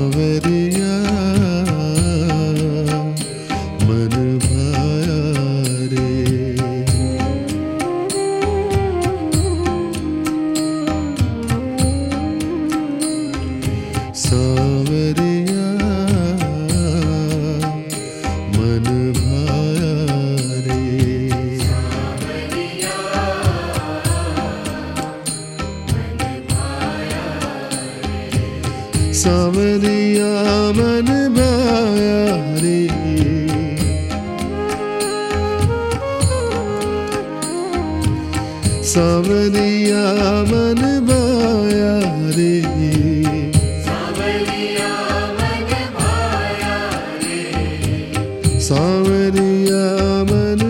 over सावरिया मन भाया रे। सावरिया मन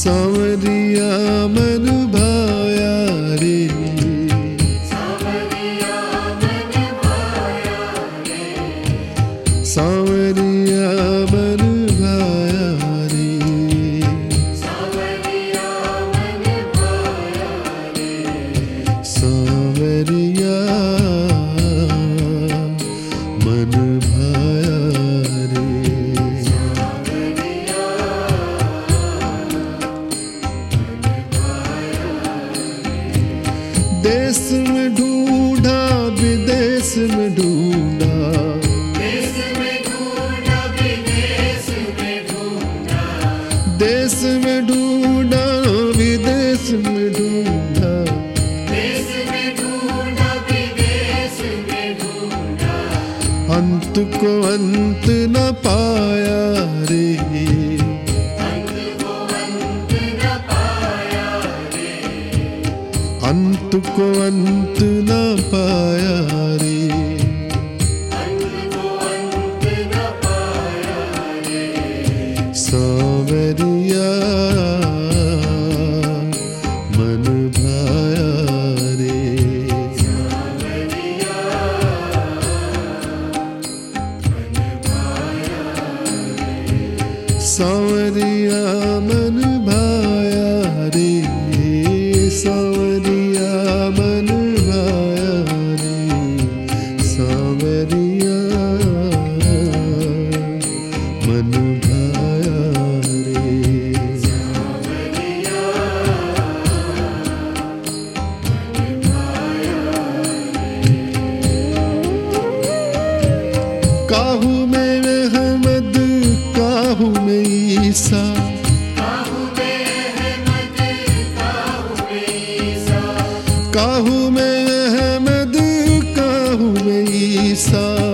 Samadhiya Manubha देश में ढूंढा विदेश में ढूंढा। देश में ढूंढा विदेश में ढूंढा। देश में ढूंढा विदेश में ढूंढा। देश में ढूंढा विदेश में ढूंढा। अंत को अंत न पाया को अंत न पाया रे। सावरिया मन रे। सावरिया काहू में अहमद काहू में ईसा। काहू में अहमद काहू ईसा।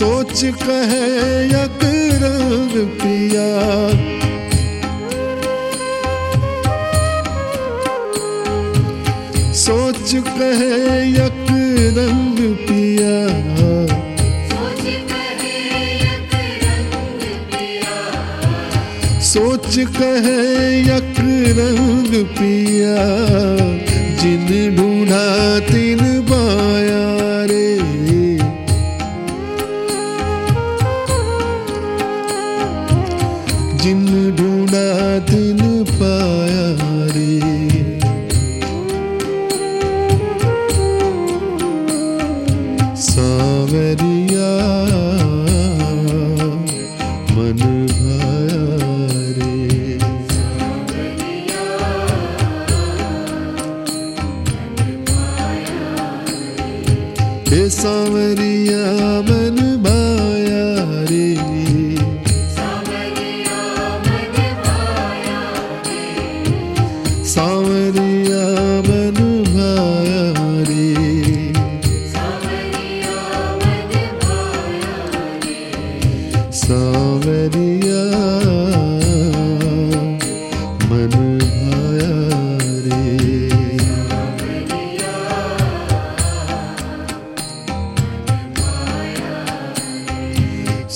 सोच कहे यक रंग पिया। सोच कहे यक रंग पिया। सोच कहे यक रंग पिया। जिन ढूंढा हे सावरिया मन भाया रे। सावरिया मन भाया सावरिया मन भाया रे। सावरिया